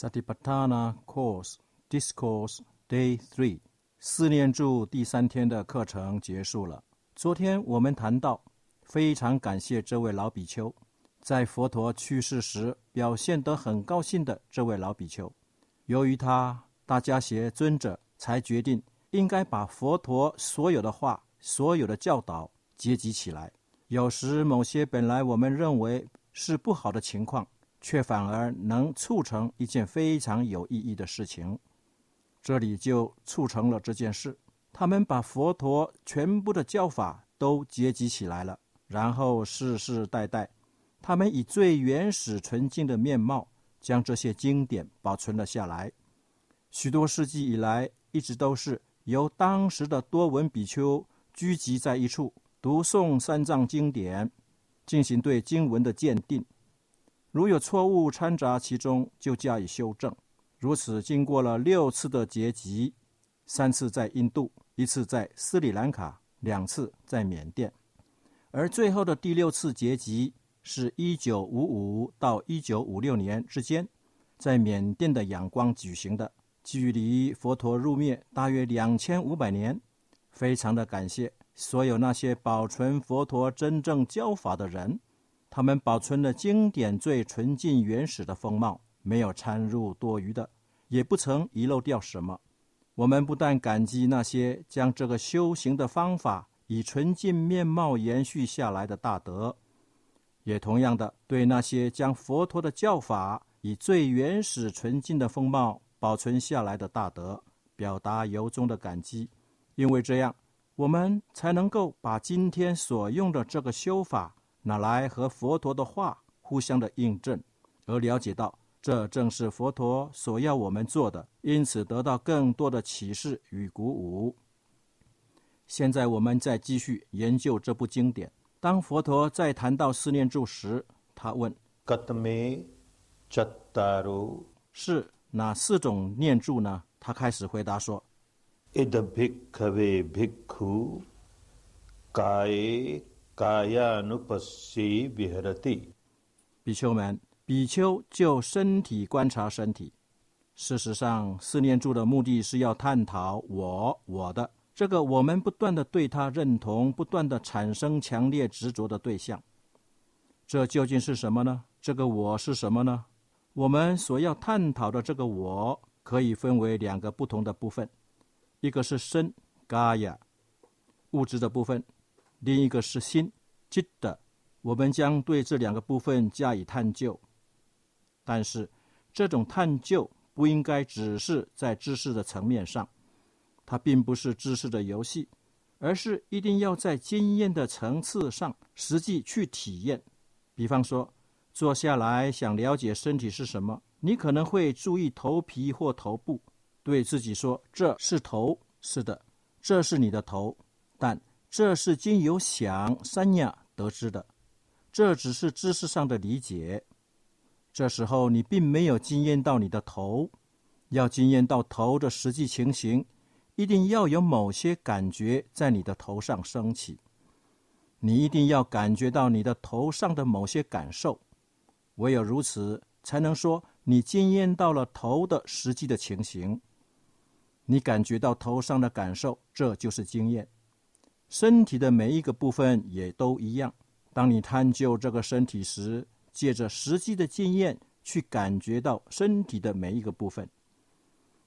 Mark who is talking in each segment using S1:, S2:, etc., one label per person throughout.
S1: Sati Patana Course Discourse Day Three，四念住第三天的课程结束了。昨天我们谈到，非常感谢这位老比丘，在佛陀去世时表现得很高兴的这位老比丘。由于他，大家协尊者才决定应该把佛陀所有的话、所有的教导结集起来。有时某些本来我们认为是不好的情况。却反而能促成一件非常有意义的事情，这里就促成了这件事。他们把佛陀全部的教法都结集起来了，然后世世代代，他们以最原始纯净的面貌将这些经典保存了下来。许多世纪以来，一直都是由当时的多闻比丘聚集在一处，读诵三藏经典，进行对经文的鉴定。如有错误掺杂其中，就加以修正。如此经过了六次的结集，三次在印度，一次在斯里兰卡，两次在缅甸，而最后的第六次结集是一九五五到一九五六年之间，在缅甸的仰光举行的，距离佛陀入灭大约两千五百年。非常的感谢所有那些保存佛陀真正教法的人。他们保存了经典最纯净原始的风貌，没有掺入多余的，也不曾遗漏掉什么。我们不但感激那些将这个修行的方法以纯净面貌延续下来的大德，也同样的对那些将佛陀的教法以最原始纯净的风貌保存下来的大德，表达由衷的感激。因为这样，我们才能够把今天所用的这个修法。拿来和佛陀的话互相的印证，而了解到这正是佛陀所要我们做的，因此得到更多的启示与鼓舞。现在我们再继续研究这部经典。当佛陀在谈到四念住时，他问：“是哪四种念住呢？”他开始回答说：“比丘们，比丘就身体观察身体。事实上，四念住的目的是要探讨我、我的这个我们不断的对他认同、不断的产生强烈执着的对象。这究竟是什么呢？这个我是什么呢？我们所要探讨的这个我，可以分为两个不同的部分：一个是身 （gaya），物质的部分。另一个是心，记得，我们将对这两个部分加以探究。但是，这种探究不应该只是在知识的层面上，它并不是知识的游戏，而是一定要在经验的层次上实际去体验。比方说，坐下来想了解身体是什么，你可能会注意头皮或头部，对自己说：“这是头，是的，这是你的头。”但这是经由想三样得知的，这只是知识上的理解。这时候你并没有经验到你的头，要经验到头的实际情形，一定要有某些感觉在你的头上升起。你一定要感觉到你的头上的某些感受，唯有如此，才能说你经验到了头的实际的情形。你感觉到头上的感受，这就是经验。身体的每一个部分也都一样。当你探究这个身体时，借着实际的经验去感觉到身体的每一个部分，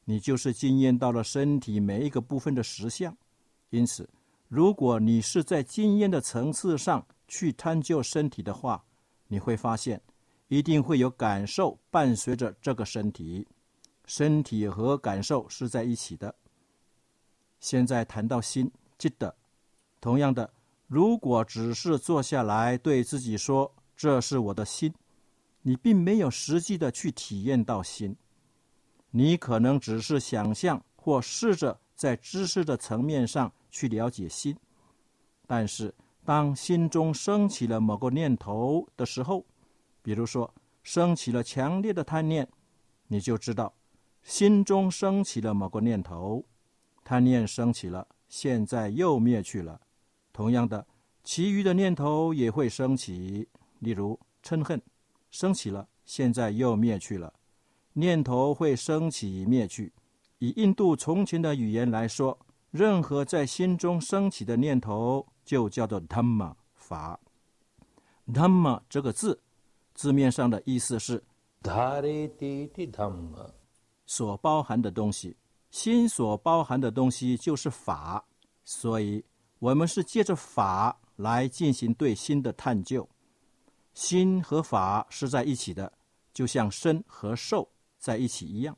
S1: 你就是经验到了身体每一个部分的实相。因此，如果你是在经验的层次上去探究身体的话，你会发现一定会有感受伴随着这个身体。身体和感受是在一起的。现在谈到心，记得。同样的，如果只是坐下来对自己说“这是我的心”，你并没有实际的去体验到心，你可能只是想象或试着在知识的层面上去了解心。但是，当心中升起了某个念头的时候，比如说升起了强烈的贪念，你就知道心中升起了某个念头，贪念升起了，现在又灭去了。同样的，其余的念头也会升起，例如嗔恨，升起了，现在又灭去了。念头会升起灭去。以印度从前的语言来说，任何在心中升起的念头，就叫做 Dhamma 法。Dhamma 这个字，字面上的意思是所包含的东西。心所包含的东西就是法，所以我们是借着法来进行对心的探究。心和法是在一起的，就像身和受在一起一样。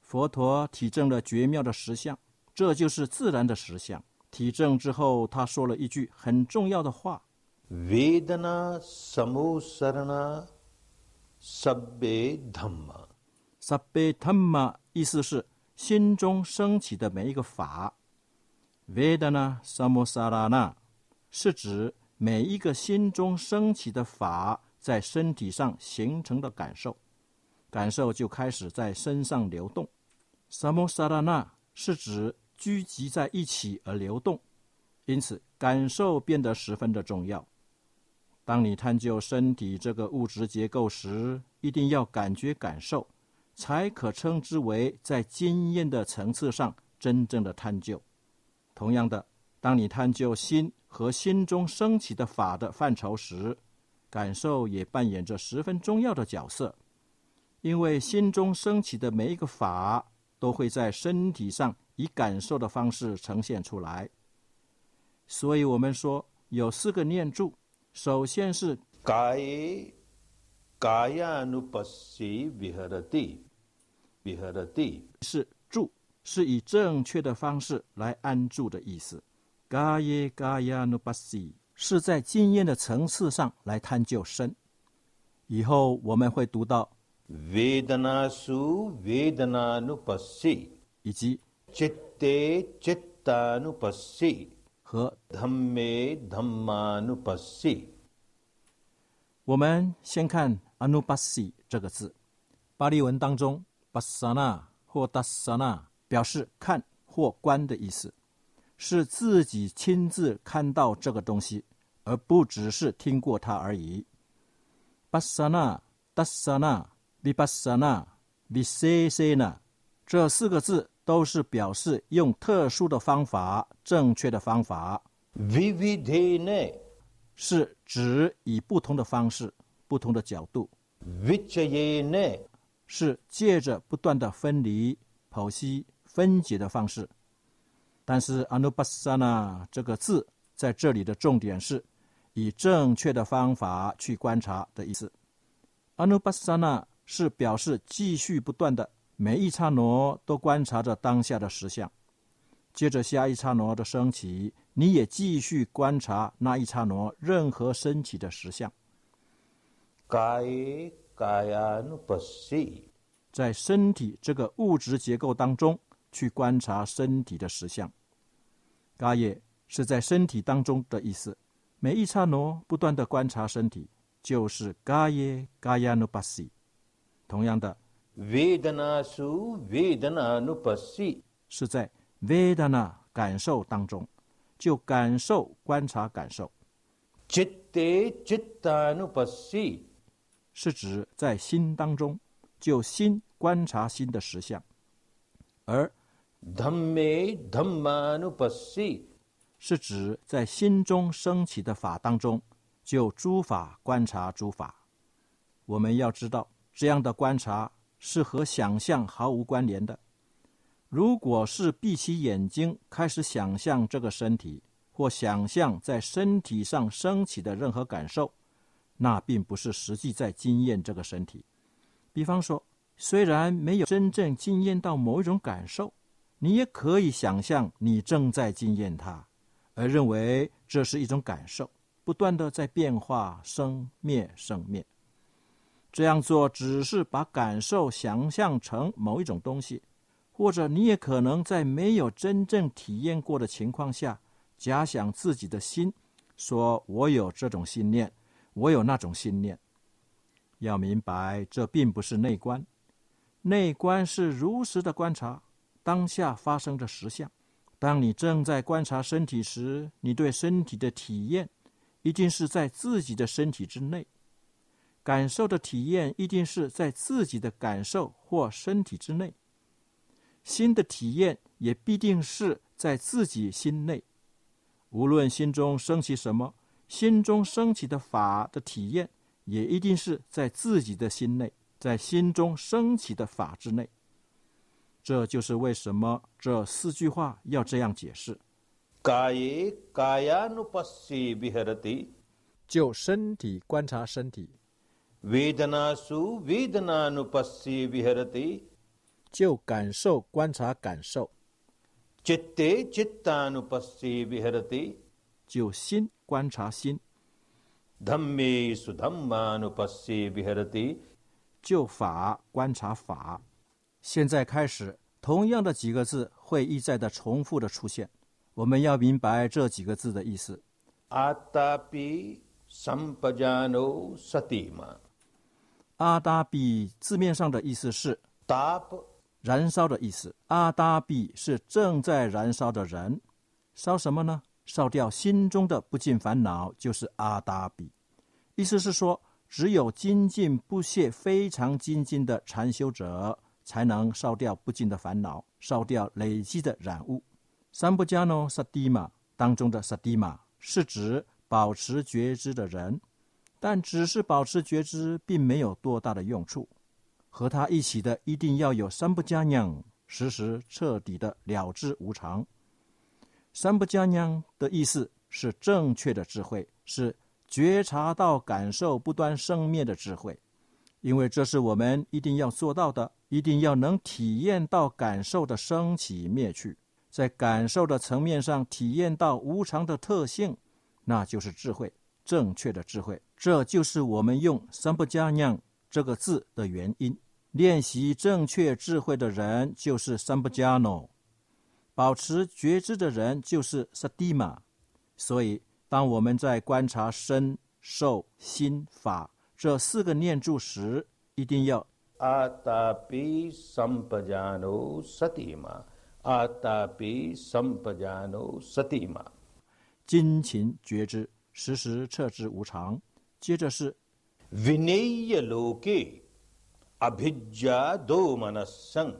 S1: 佛陀体证了绝妙的实相，这就是自然的实相。体证之后，他说了一句很重要的话
S2: ：“Vedana samusarana sabbe dhamma。”
S1: sabbe dhamma 意思是心中升起的每一个法。Vedana samusarana 是指每一个心中升起的法在身体上形成的感受，感受就开始在身上流动。萨摩萨拉那是指聚集在一起而流动，因此感受变得十分的重要。当你探究身体这个物质结构时，一定要感觉感受，才可称之为在经验的层次上真正的探究。同样的，当你探究心和心中升起的法的范畴时，感受也扮演着十分重要的角色，因为心中升起的每一个法。都会在身体上以感受的方式呈现出来，所以我们说有四个念住。首先是
S2: kaya kaya nupasi viharati viharati
S1: 是住，是以正确的方式来安住的意思。kaya kaya nupasi 是在经验的层次上来探究身。以后我们会读到。
S2: Vedanasu Vedananupassi
S1: 以及
S2: Chitte Chittanupassi
S1: 和
S2: Dhamme Dhammanupassi。
S1: 我们先看 Anupassi 这个字，巴利文当中 Basana 或 Dasana 表示看或观的意思，是自己亲自看到这个东西，而不只是听过它而已。Basana Dasana。比巴萨那、比塞塞那，这四个字都是表示用特殊的方法、正确的方法。
S2: vividene
S1: 是指以不同的方式、不同的角度。
S2: vichayene
S1: 是借着不断的分离、剖析、分解的方式。但是 anubasana 这个字在这里的重点是以正确的方法去观察的意思。anubasana 是表示继续不断的，每一刹那都观察着当下的实相，接着下一刹那的升起，你也继续观察那一刹那任何升起的实相。在身体这个物质结构当中去观察身体的实相。嘎耶是在身体当中的意思，每一刹那不断的观察身体，就是嘎耶嘎亚努巴西。同样的
S2: ，vedanasu vedananupasi
S1: 是在 vedana 感受当中，就感受观察感受。
S2: chitte chittanupasi
S1: 是指在心当中，就心观察心的实相。而
S2: dhamme dhammanupasi
S1: 是指在心中升起的法当中，就诸法观察诸法。我们要知道。这样的观察是和想象毫无关联的。如果是闭起眼睛开始想象这个身体，或想象在身体上升起的任何感受，那并不是实际在经验这个身体。比方说，虽然没有真正经验到某一种感受，你也可以想象你正在经验它，而认为这是一种感受，不断的在变化、生灭、生灭。这样做只是把感受想象成某一种东西，或者你也可能在没有真正体验过的情况下，假想自己的心，说我有这种信念，我有那种信念。要明白，这并不是内观，内观是如实的观察当下发生的实相。当你正在观察身体时，你对身体的体验，一定是在自己的身体之内。感受的体验一定是在自己的感受或身体之内；心的体验也必定是在自己心内。无论心中升起什么，心中升起的法的体验，也一定是在自己的心内，在心中升起的法之内。这就是为什么这四句话要这样解释。就身体观察身体，就感受观察感受，就心观察心，就法观察法。现在开始同样的几个字会一再的重复的出现。我们要明白这几个字的意思。
S2: 阿达比三百家奴萨蒂玛
S1: 阿达比字面上的意思是
S2: 达
S1: 燃烧的意思。阿达比是正在燃烧的人。烧什么呢？烧掉心中的不尽烦恼就是阿达比意思是说只有精进不懈非常精进的禅修者才能烧掉不尽的烦恼，烧掉累积的染物。三不加呢萨蒂玛当中的萨蒂玛是指保持觉知的人，但只是保持觉知，并没有多大的用处。和他一起的一定要有三不加娘，时时彻底的了知无常。三不加娘的意思是正确的智慧，是觉察到感受不断生灭的智慧，因为这是我们一定要做到的，一定要能体验到感受的升起灭去，在感受的层面上体验到无常的特性，那就是智慧，正确的智慧。这就是我们用三不加娘这个字的原因。练习正确智慧的人就是三不加诺，保持觉知的人就是萨蒂玛。所以，当我们在观察身、受、心、法这四个念住时，一定要。
S2: 阿达比萨巴迦奴萨提玛，阿达比萨巴迦奴萨提玛。
S1: 精勤觉知，时时彻之无常。接着是
S2: ，vinaya loke abhijja do manasang。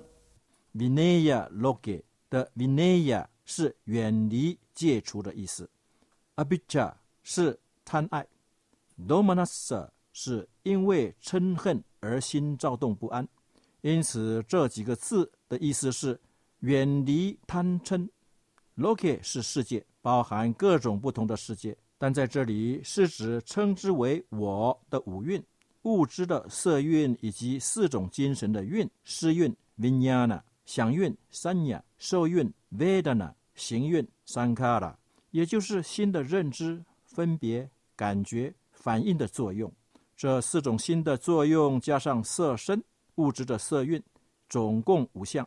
S1: vinaya Logi 的 vinaya 是远离、戒除的意思，abhijja 是贪爱，do manasang 是因为嗔恨而心躁动不安。因此，这几个字的意思是远离贪嗔。Loki 是世界，包含各种不同的世界，但在这里是指称之为我的五蕴。物质的色蕴以及四种精神的蕴：思蕴 （vinyana）、想蕴 （sanya）、受蕴 （vedana）、行蕴 （sankara），也就是心的认知、分别、感觉、反应的作用。这四种心的作用加上色身物质的色蕴，总共五项。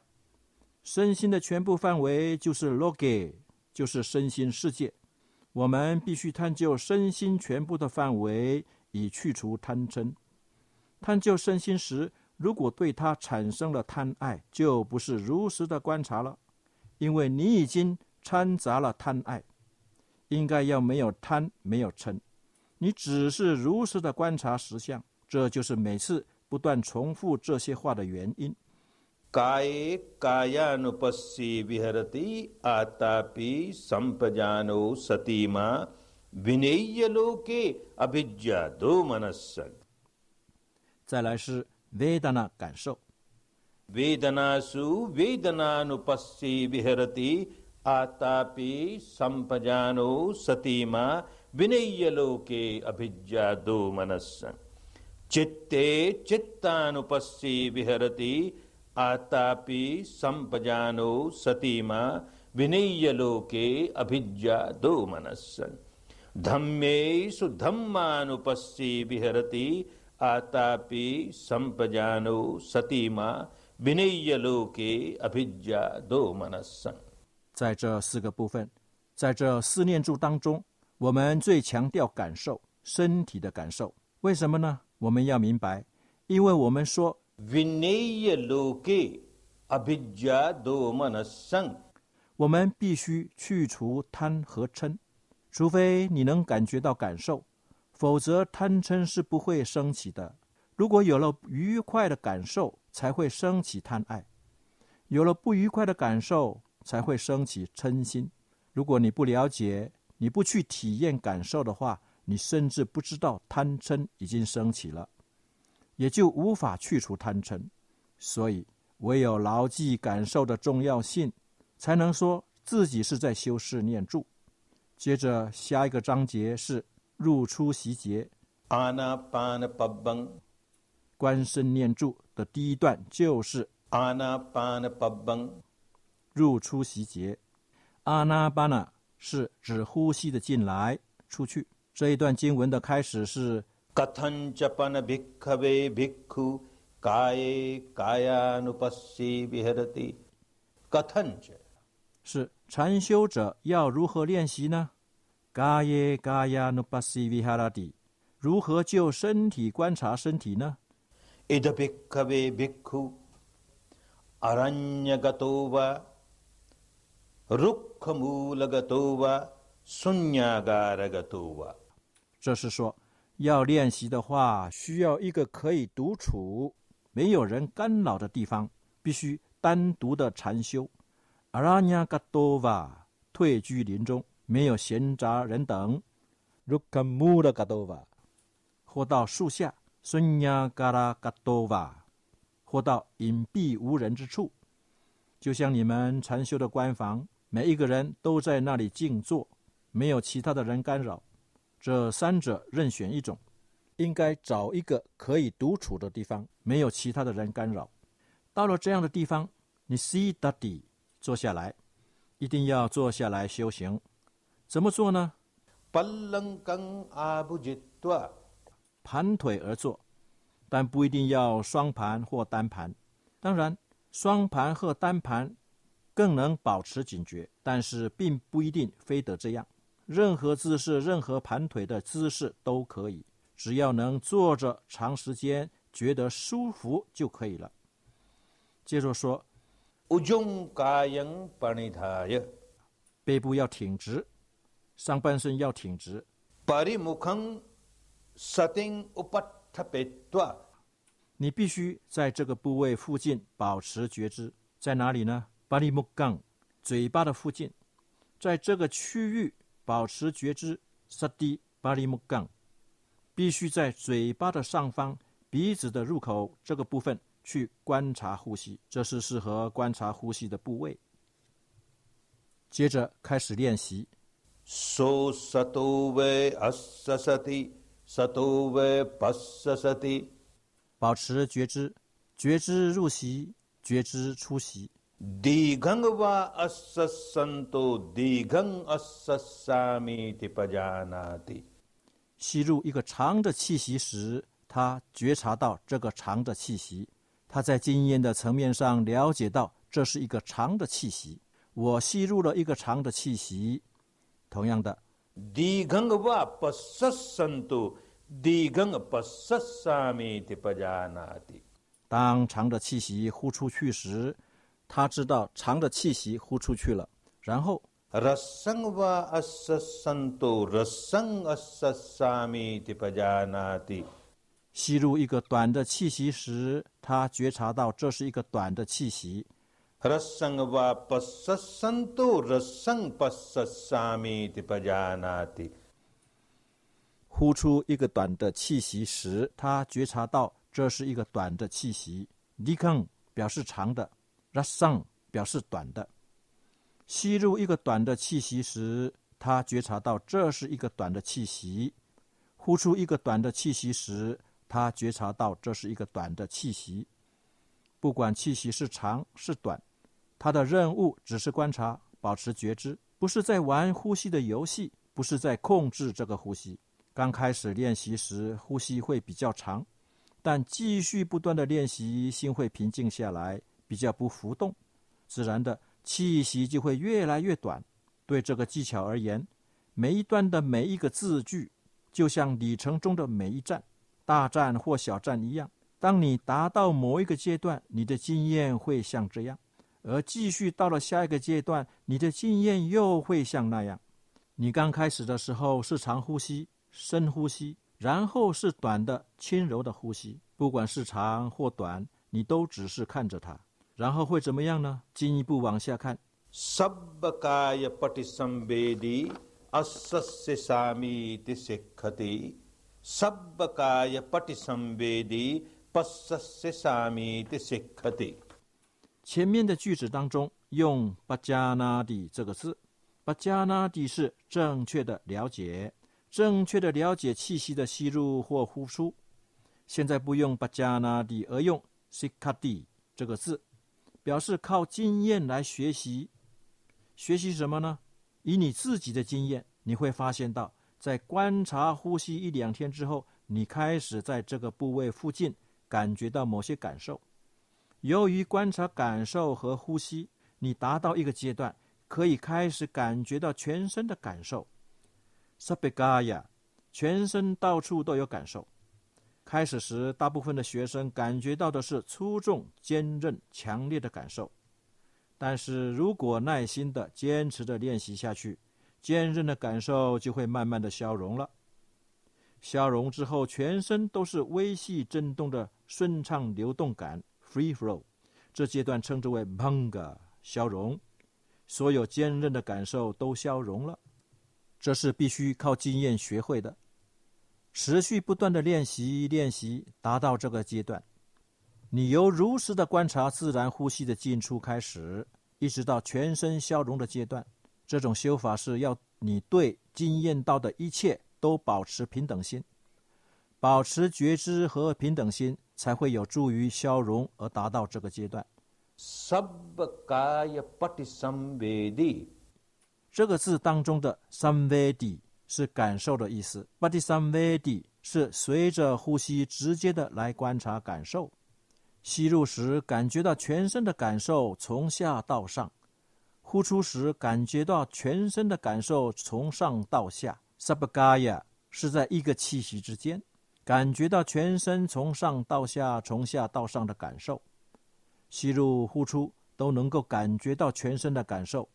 S1: 身心的全部范围就是 loge，就是身心世界。我们必须探究身心全部的范围，以去除贪嗔。探究身心时，如果对它产生了贪爱，就不是如实的观察了，因为你已经掺杂了贪爱。应该要没有贪，没有嗔，你只是如实的观察实相，这就是每次不断重复这些话的原因。
S2: काये कायानुपस्ये विहरति आतापि संपजानो सती मा विनेय लोके अभिज्ञा दो मनस्संग
S1: 再来是 Vedana 感受，
S2: वेदनासु वेदनानुपस्ये विहरति आतापि संपजानो सती मा विनेय लोके अभिज्ञा दो मनस्संग चित्ते चित्तानुपस्ये विहरति आतापि संपजानो सती मा विनेय लोके अभिज्ञा दो मनस्संग धम्मेषु धम्मानुपस्ये विहरति आतापि संपजानो सती मा विनेय लोके अभिज्ञा दो मनस्संग
S1: 在这四个部分，在这四念住当中， 我们最强调感受，身体的感受。为什么呢？我们要明白，因为我们说
S2: n l o a b i j a d o m a n a s a n
S1: 我们必须去除贪和嗔，除非你能感觉到感受，否则贪嗔是不会升起的。如果有了愉快的感受，才会升起贪爱；有了不愉快的感受，才会升起嗔心。如果你不了解你不去体验感受的话，你甚至不知道贪嗔已经升起了，也就无法去除贪嗔。所以，唯有牢记感受的重要性，才能说自己是在修饰念住。接着，下一个章节是入出习节。
S2: 阿那巴那巴邦，
S1: 观身念住的第一段就是
S2: 阿那巴那巴邦，
S1: 入出习节。阿那巴那是指呼吸的进来、出去。这一段经文的开始是
S2: k a t h a n j a p a n a b i k k a v i k k u k a y k a y a n p a s s i i h a r a t i k a t h a n j
S1: 是禅修者要如何练习呢 k a y k a y a n p a s s i i h a r a t i 如何就身体观察身体呢
S2: i d i k k a v i k k u aranyagatuba
S1: 这是说，要练习的话，需要一个可以独处、没有人干扰的地方，必须单独的禅修。阿拉尼亚嘎多瓦退居林中，没有闲杂人等。如卡穆的嘎多瓦，或到树下；孙亚嘎拉嘎多瓦，或到隐蔽无人之处。就像你们禅修的官房，每一个人都在那里静坐，没有其他的人干扰。这三者任选一种，应该找一个可以独处的地方，没有其他的人干扰。到了这样的地方，你 see the d 坐下来，一定要坐下来修行。怎么做呢？盘腿而坐，但不一定要双盘或单盘。当然，双盘和单盘更能保持警觉，但是并不一定非得这样。任何姿势、任何盘腿的姿势都可以，只要能坐着长时间，觉得舒服就可以了。接着说，背部要挺直，上半身要挺直。你必须在这个部位附近保持觉知，在哪里呢？巴里木杠嘴巴的附近，在这个区域保持觉知。萨迪巴里木杠必须在嘴巴的上方、鼻子的入口这个部分去观察呼吸，这是适合观察呼吸的部位。接着开始练习。
S2: 苏萨多维阿萨萨迪，萨多维巴萨萨，
S1: 保持觉知，觉知入席，觉知出席。
S2: दीघं वा अस्य सन्तो दीघं अस्य सामीति पजानाति
S1: 吸入一个长的气息时，他觉察到这个长的气息，他在经验的层面上了解到这是一个长的气息。我吸入了一个长的气息，同样的，
S2: दीघं वा पस्य सन्तो दीघं पस्य सामीति पजानाति
S1: 当长的气息呼出去时， 他知道长的气息呼出去了，然后。
S2: rasangva asasanto rasang sasami di pajanati。
S1: 吸入一个短的气息时，他觉察到这是一个短的气息。
S2: rasangva pasasanto rasang pasasami di pajanati。
S1: 呼出一个短的气息时，他觉察到这是一个短的气息。ni kong 表示长的。R a s a n 表示短的。吸入一个短的气息时，他觉察到这是一个短的气息；呼出一个短的气息时，他觉察到这是一个短的气息。不管气息是长是短，他的任务只是观察，保持觉知，不是在玩呼吸的游戏，不是在控制这个呼吸。刚开始练习时，呼吸会比较长，但继续不断的练习，心会平静下来，比较不浮动，自然的气息就会越来越短。对这个技巧而言，每一段的每一个字句，就像里程中的每一站，大站或小站一样。当你达到某一个阶段，你的经验会像这样；而继续到了下一个阶段，你的经验又会像那样。你刚开始的时候是长呼吸、深呼吸，然后是短的、轻柔的呼吸，不管是长或短，你都只是看着它。然后会怎么样呢？进一步往下看。
S2: sabbakaya patisambedi asasami tisekhati sabbakaya patisambedi pasasami tisekhati。
S1: 前面的句子当中用 “bajanadi” 这个字，，“bajanadi” 是正确的了解，正确的了解气息的吸入或呼出。现在不用 “bajanadi”，，而用 sikati 这个字。表示靠经验来学习，学习什么呢？以你自己的经验，你会发现到，在观察呼吸一两天之后，你开始在这个部位附近感觉到某些感受。由于观察感受和呼吸，你达到一个阶段，可以开始感觉到全身的感受。s a b g a y a 全身到处都有感受。开始时，大部分的学生感觉到的是粗重、坚韧、强烈的感受。但是如果耐心的坚持着练习下去，坚韧的感受就会慢慢的消融了。消融之后，全身都是微细震动的顺畅流动感 （free flow）。这阶段称之为 “manga” 消融，所有坚韧的感受都消融了。这是必须靠经验学会的。持续不断的练习，练习达到这个阶段，你由如实的观察自然呼吸的进出开始，一直到全身消融的阶段。这种修法是要你对经验到的一切都保持平等心，保持觉知和平等心，才会有助于消融而达到这个阶段。这个字当中的 samvedi。是感受的意思。Body some vedi 是随着呼吸直接的来观察感受。吸入时感觉到全身的感受从下到上，呼出时感觉到全身的感受从上到下。Sabgaya 是在一个气息之间，感觉到全身从上到下、从下到上的感受。吸入、呼出都能够感觉到全身的感受，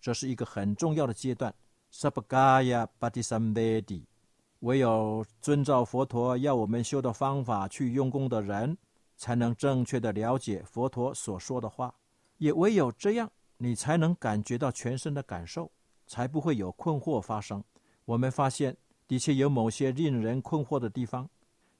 S1: 这是一个很重要的阶段。Sabgaya Patisambedi，唯有遵照佛陀要我们修的方法去用功的人，才能正确的了解佛陀所说的话。也唯有这样，你才能感觉到全身的感受，才不会有困惑发生。我们发现，的确有某些令人困惑的地方。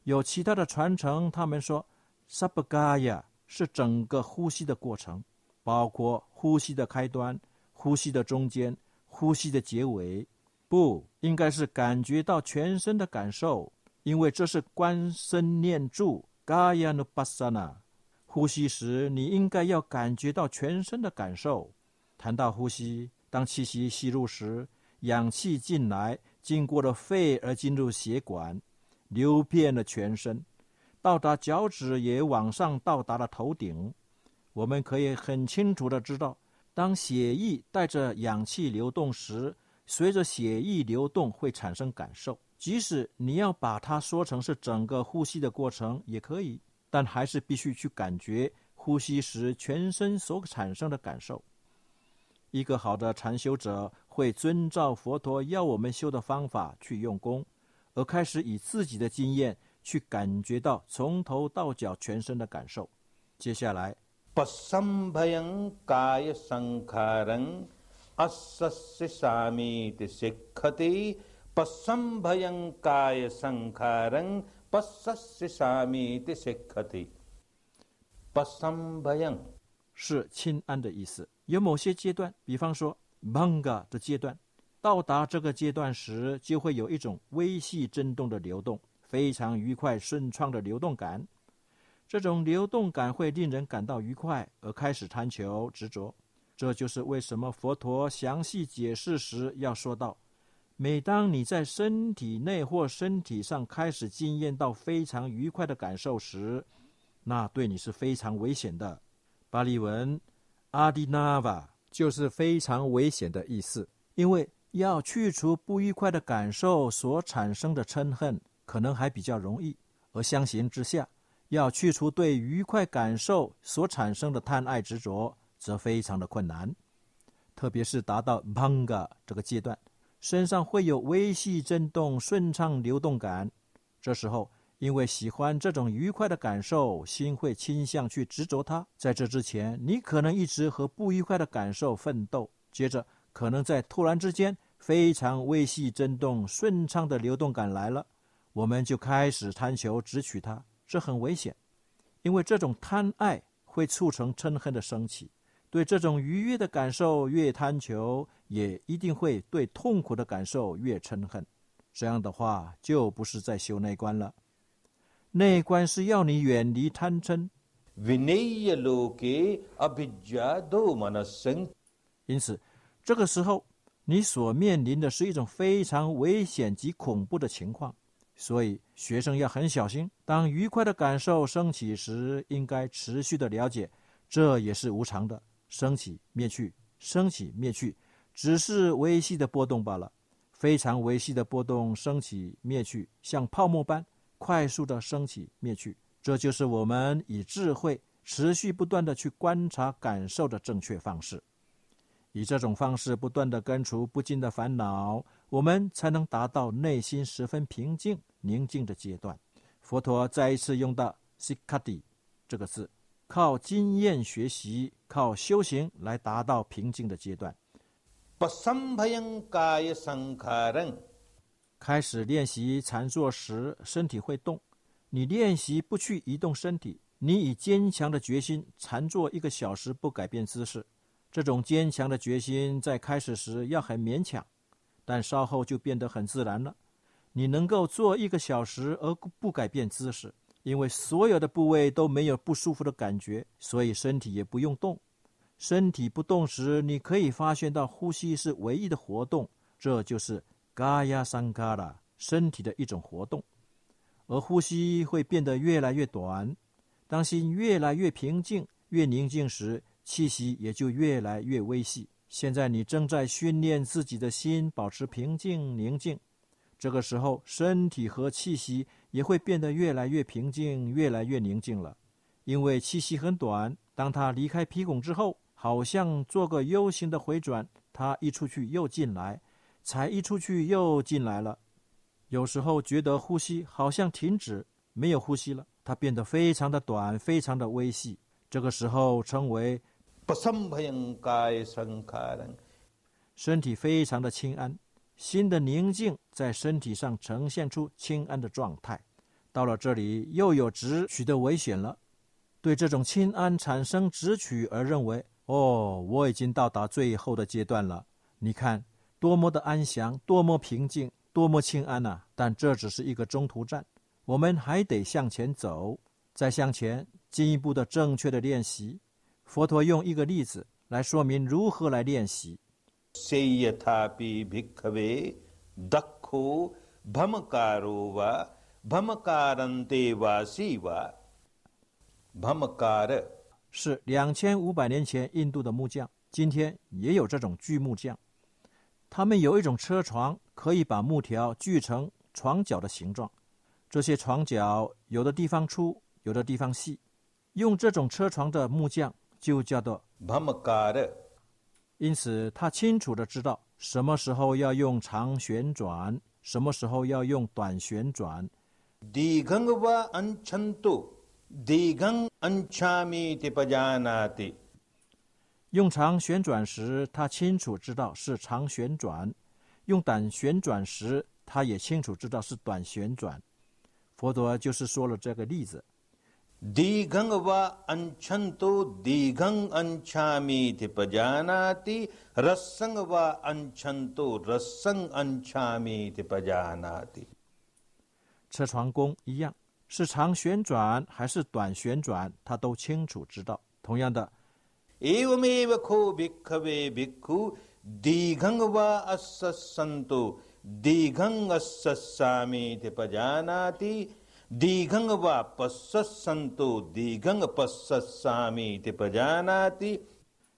S1: 有其他的传承，他们说 Sabagaya 是整个呼吸的过程，包括呼吸的开端、呼吸的中间。呼吸的结尾，不应该是感觉到全身的感受，因为这是观身念住 Gaya no Pasana。呼吸时，你应该要感觉到全身的感受。谈到呼吸，当气息吸入时，氧气进来，经过了肺而进入血管，流遍了全身，到达脚趾也往上到达了头顶。我们可以很清楚的知道。当血液带着氧气流动时，随着血液流动会产生感受。即使你要把它说成是整个呼吸的过程也可以，但还是必须去感觉呼吸时全身所产生的感受。一个好的禅修者会遵照佛陀要我们修的方法去用功，而开始以自己的经验去感觉到从头到脚全身的感受。接下来。
S2: 不生不养，皆生卡人；阿萨西沙弥的西克地，不生不养，皆生卡人；不萨西沙弥的西克地，不生不养
S1: 是亲安的意思。有某些阶段，比方说 banga 的阶段，到达这个阶段时，就会有一种微细震动的流动，非常愉快顺畅的流动感。这种流动感会令人感到愉快，而开始贪求执着。这就是为什么佛陀详细解释时要说到：每当你在身体内或身体上开始经验到非常愉快的感受时，那对你是非常危险的。巴利文阿迪纳瓦就是非常危险的意思，因为要去除不愉快的感受所产生的嗔恨，可能还比较容易，而相形之下。要去除对愉快感受所产生的贪爱执着，则非常的困难。特别是达到 banga 这个阶段，身上会有微细震动、顺畅流动感。这时候，因为喜欢这种愉快的感受，心会倾向去执着它。在这之前，你可能一直和不愉快的感受奋斗，接着可能在突然之间，非常微细震动、顺畅的流动感来了，我们就开始贪求直取它，这很危险，因为这种贪爱会促成嗔恨的升起。对这种愉悦的感受越贪求，也一定会对痛苦的感受越嗔恨。这样的话，就不是在修内观了。内观是要你远离贪嗔。因此，这个时候你所面临的是一种非常危险及恐怖的情况。所以，学生要很小心。当愉快的感受升起时，应该持续的了解，这也是无常的。升起灭去，升起灭去，只是微细的波动罢了。非常微细的波动，升起灭去，像泡沫般快速的升起灭去。这就是我们以智慧持续不断的去观察感受的正确方式。以这种方式不断的根除不尽的烦恼，我们才能达到内心十分平静宁静的阶段。佛陀再一次用到 “sikadi” 这个字。靠经验学习，靠修行来达到平静的阶段。开始练习禅坐时，身体会动。你练习不去移动身体，你以坚强的决心禅坐一个小时不改变姿势。这种坚强的决心在开始时要很勉强，但稍后就变得很自然了。你能够坐一个小时而不改变姿势。因为所有的部位都没有不舒服的感觉，所以身体也不用动。身体不动时，你可以发现到呼吸是唯一的活动，这就是嘎呀桑嘎啦，身体的一种活动。而呼吸会变得越来越短，当心越来越平静、越宁静时，气息也就越来越微细。现在你正在训练自己的心保持平静、宁静。这个时候，身体和气息也会变得越来越平静、越来越宁静了。因为气息很短，当它离开皮孔之后，好像做个 U 型的回转，它一出去又进来，才一出去又进来了。有时候觉得呼吸好像停止，没有呼吸了，它变得非常的短、非常的微细。这个时候称为身体非常的轻安。心的宁静在身体上呈现出清安的状态，到了这里又有直取的危险了。对这种清安产生直取而认为，哦，我已经到达最后的阶段了。你看，多么的安详，多么平静，多么清安呐！但这只是一个中途站，我们还得向前走，再向前进一步的正确的练习。佛陀用一个例子来说明如何来练习。是两千五百年前印度的木匠今天也有这种锯木匠。他们有一种车床可以把木条锯成床角的形状。这些床角有的地方粗有的地方细。用这种车床的木匠就叫做。因此，他清楚的知道什么时候要用长旋转，什么时候要用短旋转。用长旋转时，他清楚知道是长旋转；用短旋转时，他也清楚知道是短旋转。佛陀就是说了这个例子。
S2: दीघंग व अंछंतो दीघंग अंछामी पजानाति रसंग व अंछंतो रसंग अंछामी पजानाति
S1: 车床工一样，是长旋转还是短旋转，他都清楚知道。同样的，
S2: एवमेव खो भिक्खवे भिक्खु दीघंग व अस्संतो दीघंग अस्सामी पजानाति 地根瓦不舍僧多，地根不舍沙弥的不加那的。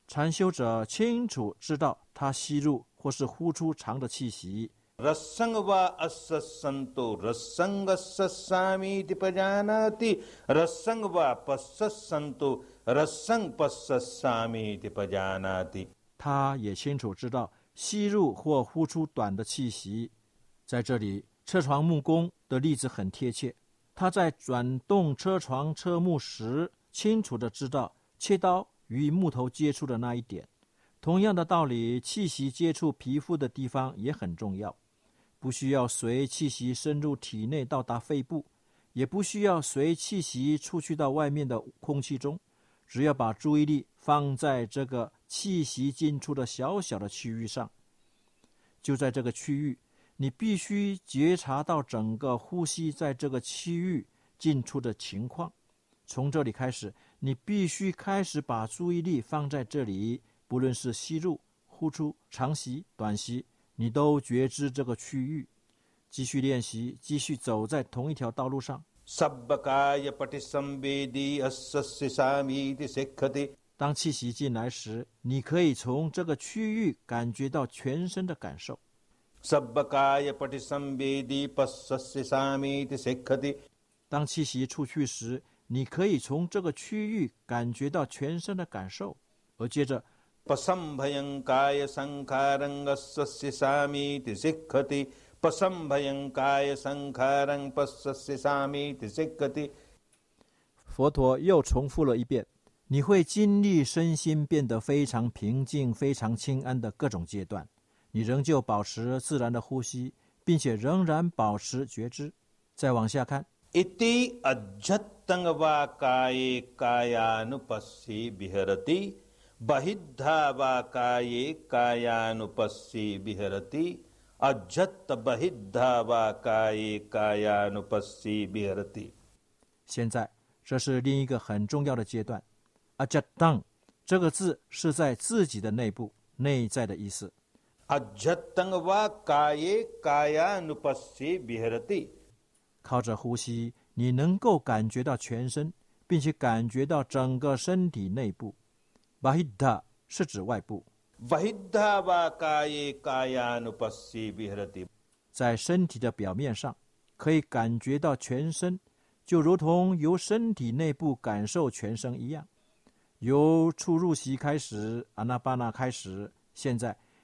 S1: 禅修者清楚知道他吸入或是呼出长的气息。
S2: 热僧瓦阿舍僧多，热僧阿舍沙弥的不加那的。热僧瓦不舍僧多，热僧不舍沙弥的不加那的。
S1: 他也清楚知道吸入或呼出短的气息。在这里。车床木工的例子很贴切。他在转动车床车木时，清楚的知道切刀与木头接触的那一点。同样的道理，气息接触皮肤的地方也很重要。不需要随气息深入体内到达肺部，也不需要随气息出去到外面的空气中，只要把注意力放在这个气息进出的小小的区域上。就在这个区域，你必须觉察到整个呼吸在这个区域进出的情况。从这里开始，你必须开始把注意力放在这里，不论是吸入、呼出、长吸、短吸。你都觉知这个区域，继续练习，继续走在同一条道路上。当气息进来时，你可以从这个区域感觉到全身的感受。当气息出去时，你可以从这个区域感觉到全身的感受，而接着。佛陀又重复了一遍：你会经历身心变得非常平静、非常清安的各种阶段，你仍旧保持自然的呼吸，并且仍然保持觉知。再往下看。巴希达瓦卡耶卡亚努帕西比赫拉蒂，阿扎达巴希达瓦卡耶卡亚努帕西比赫拉蒂。现在，这是另一个很重要的阶段。阿扎当这个字是在自己的内部、内在的意思。靠着呼吸，你能够感觉到全身，并且感觉到整个身体内部。巴希达是指外部，在身体的表面上可以感觉到全身，就如同由身体内部感受全身一样。由初入息开始，阿那巴那开始，现在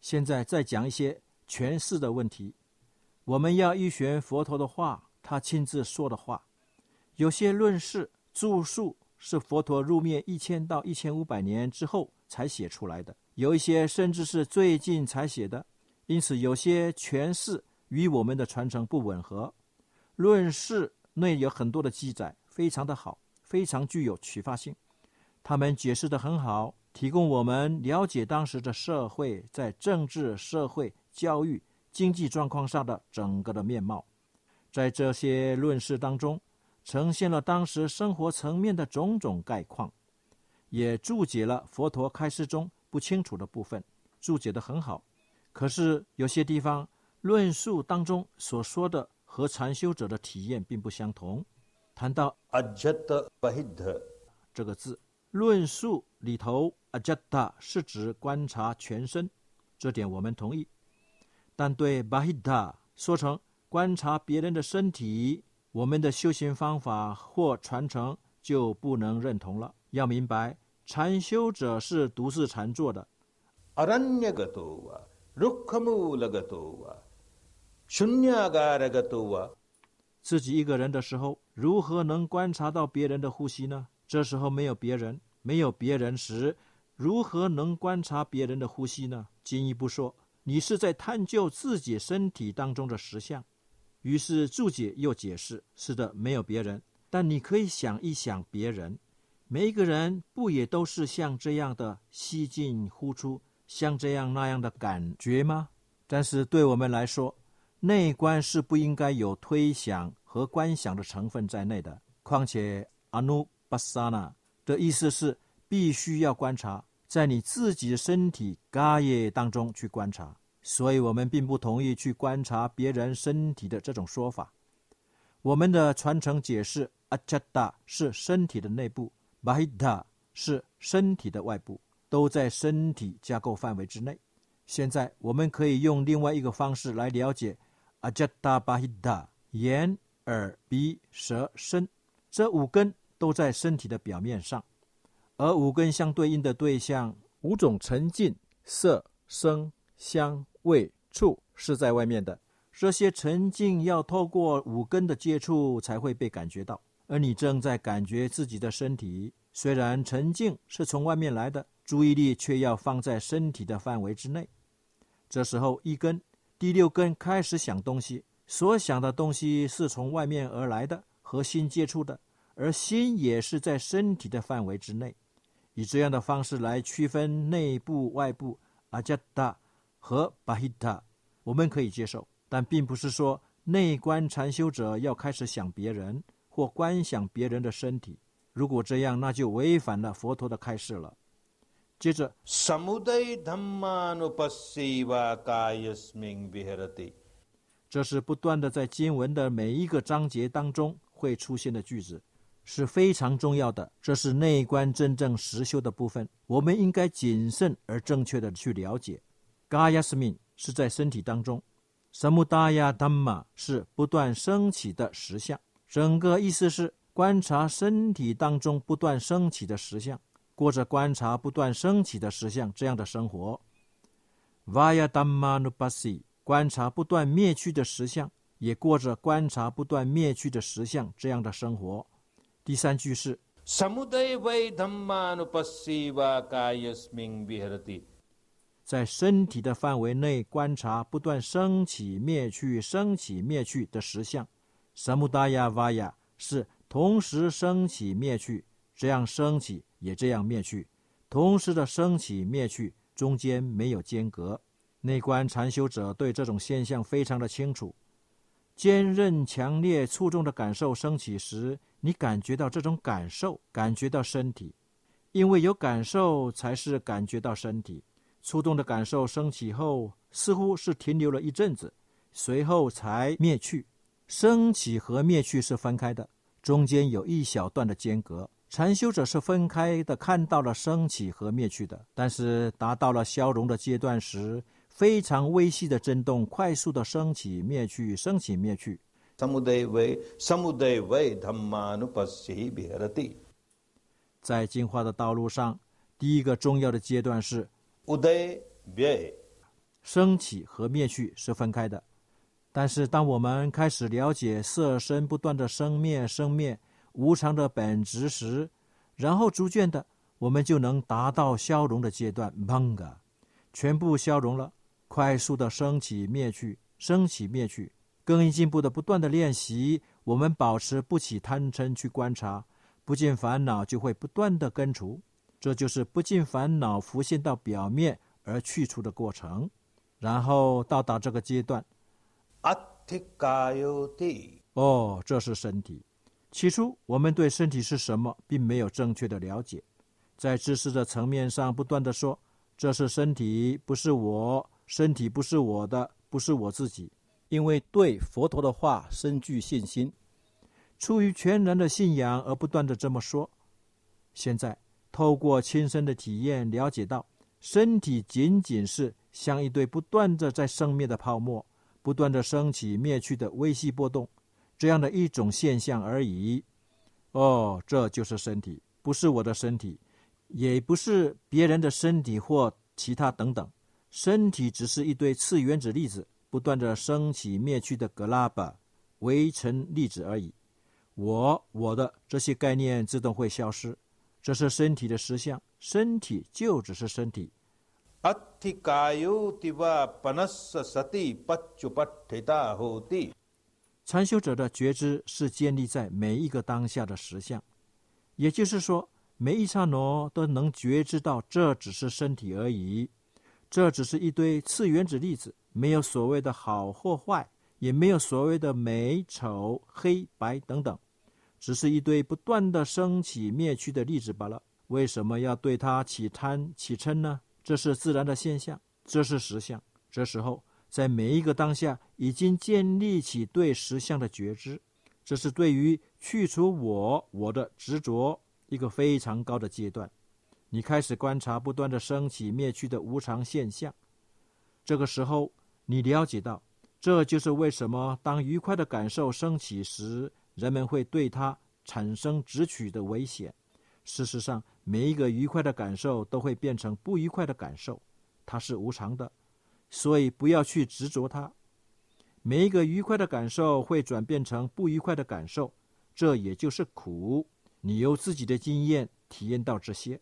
S1: 现在再讲一些诠释的问题。我们要依循佛陀的话，他亲自说的话。有些论事著述是佛陀入灭一千到一千五百年之后才写出来的，有一些甚至是最近才写的，因此有些诠释与我们的传承不吻合。论事内有很多的记载，非常的好，非常具有启发性。他们解释的很好，提供我们了解当时的社会在政治、社会、教育、经济状况上的整个的面貌。在这些论事当中。呈现了当时生活层面的种种概况，也注解了佛陀开示中不清楚的部分，注解的很好。可是有些地方论述当中所说的和禅修者的体验并不相同。谈到阿加达巴希达这个字，论述里头阿加达是指观察全身，这点我们同意。但对巴希达说成观察别人的身体。我们的修行方法或传承就不能认同了。要明白，禅修者是独自禅坐的。自己一个人的时候，如何能观察到别人的呼吸呢？这时候没有别人，没有别人时，如何能观察别人的呼吸呢？进一步说，你是在探究自己身体当中的实相。于是注解又解释：是的，没有别人，但你可以想一想别人，每一个人不也都是像这样的吸进呼出，像这样那样的感觉吗？但是对我们来说，内观是不应该有推想和观想的成分在内的。况且阿努巴萨那的意思是必须要观察，在你自己的身体嘎耶当中去观察。所以我们并不同意去观察别人身体的这种说法。我们的传承解释阿加达是身体的内部，巴希达是身体的外部，都在身体架构范围之内。现在我们可以用另外一个方式来了解阿加达巴希达：眼、耳、鼻、舌、身，这五根都在身体的表面上，而五根相对应的对象五种沉浸色、声、香、味、触是在外面的。这些沉静要透过五根的接触才会被感觉到，而你正在感觉自己的身体。虽然沉静是从外面来的，注意力却要放在身体的范围之内。这时候，一根、第六根开始想东西，所想的东西是从外面而来的，和心接触的，而心也是在身体的范围之内。以这样的方式来区分内部、外部，阿加达和巴希达，我们可以接受。但并不是说内观禅修者要开始想别人或观想别人的身体。如果这样，那就违反了佛陀的开示了。接着，这是不断的在经文的每一个章节当中会出现的句子，是非常重要的。这是内观真正实修的部分，我们应该谨慎而正确的去了解。嘎亚斯敏是在身体当中。什么达雅达玛是不断升起的实相，整个意思是观察身体当中不断升起的实相，过着观察不断升起的实相这样的生活。Vaya Dhamma Nupasi，观察不断灭去的实相，也过着观察不断灭去的实相这样的生活。第三句是。在身体的范围内观察不断升起灭去、升起灭去的实相，萨姆达亚瓦亚是同时升起灭去，这样升起也这样灭去，同时的升起灭去中间没有间隔。内观禅修者对这种现象非常的清楚。坚韧、强烈、粗重的感受升起时，你感觉到这种感受，感觉到身体，因为有感受才是感觉到身体。触动的感受升起后，似乎是停留了一阵子，随后才灭去。升起和灭去是分开的，中间有一小段的间隔。禅修者是分开的，看到了升起和灭去的，但是达到了消融的阶段时，非常微细的震动，快速的升起灭去，升起灭去。在进化的道路上，第一个重要的阶段是。升起和灭去是分开的，但是当我们开始了解色身不断的生灭、生灭无常的本质时，然后逐渐的，我们就能达到消融的阶段。Banga，全部消融了，快速的升起、灭去、升起、灭去。更进一步的不断的练习，我们保持不起贪嗔去观察，不尽烦恼就会不断的根除。这就是不尽烦恼浮现到表面而去除的过程，然后到达这个阶段。哦，这是身体。起初我们对身体是什么并没有正确的了解，在知识的层面上不断的说这是身体，不是我，身体不是我的，不是我自己。因为对佛陀的话深具信心，出于全然的信仰而不断的这么说。现在。透过亲身的体验，了解到身体仅仅是像一堆不断的在生灭的泡沫，不断的升起灭去的微细波动，这样的一种现象而已。哦，这就是身体，不是我的身体，也不是别人的身体或其他等等。身体只是一堆次原子粒子不断的升起灭去的格拉巴微尘粒子而已。我、我的这些概念自动会消失。这是身体的实相，身体就只是身体。禅修者的觉知是建立在每一个当下的实相，也就是说，每一刹那都能觉知到这只是身体而已，这只是一堆次原子粒子，没有所谓的好或坏，也没有所谓的美丑黑白等等。只是一堆不断的升起灭去的粒子罢了。为什么要对它起贪起嗔呢？这是自然的现象，这是实相。这时候，在每一个当下，已经建立起对实相的觉知，这是对于去除我我的执着一个非常高的阶段。你开始观察不断的升起灭去的无常现象，这个时候，你了解到，这就是为什么当愉快的感受升起时，人们会对它产生直取的危险。事实上，每一个愉快的感受都会变成不愉快的感受，它是无常的，所以不要去执着它。每一个愉快的感受会转变成不愉快的感受，这也就是苦。你由自己的经验体验到这些。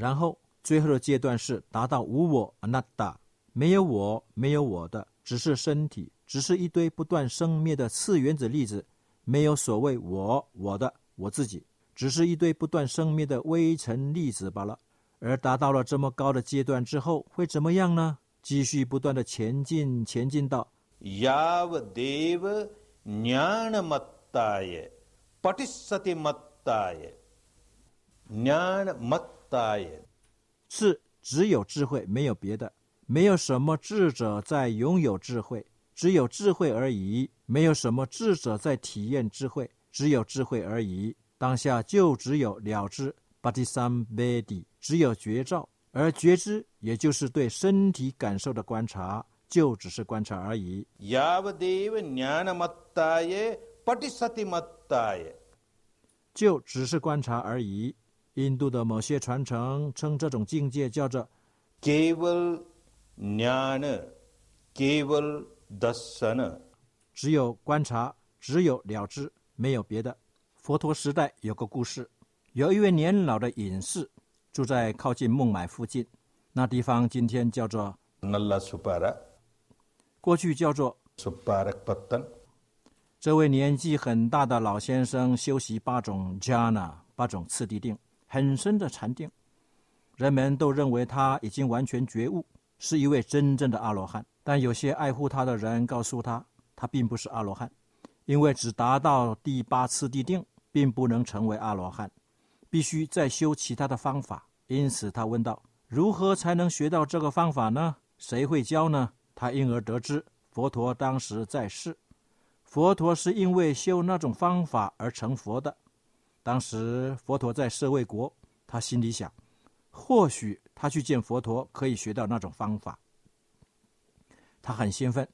S1: 然后，最后的阶段是达到无我 a n a t a 没有我，没有我的，只是身体，只是一堆不断生灭的次原子粒子，没有所谓我、我的、我自己，只是一堆不断生灭的微尘粒子罢了。而达到了这么高的阶段之后，会怎么样呢？继续不断的前进，前进到。是只有智慧，没有别的，没有什么智者在拥有智慧，只有智慧而已；没有什么智者在体验智慧，只有智慧而已。当下就只有了知，Patisambhedi，只有觉照，而觉知也就是对身体感受的观察，就只是观察而已。就只是观察而已。印度的某些传承称这种境界叫做
S2: “keval jnana keval dasana”，
S1: 只有观察，只有了知，没有别的。佛陀时代有个故事，有一位年老的隐士住在靠近孟买附近，那地方今天叫做
S2: Nalasupara，
S1: 过去叫做
S2: Suparakpatan。
S1: 这位年纪很大的老先生修习八种 jhana，八种次第定。很深的禅定，人们都认为他已经完全觉悟，是一位真正的阿罗汉。但有些爱护他的人告诉他，他并不是阿罗汉，因为只达到第八次地定，并不能成为阿罗汉，必须再修其他的方法。因此，他问道：“如何才能学到这个方法呢？谁会教呢？”他因而得知，佛陀当时在世，佛陀是因为修那种方法而成佛的。当时佛陀在舍卫国，他心里想，或许他去见佛陀可以学到那种方法。他很兴奋，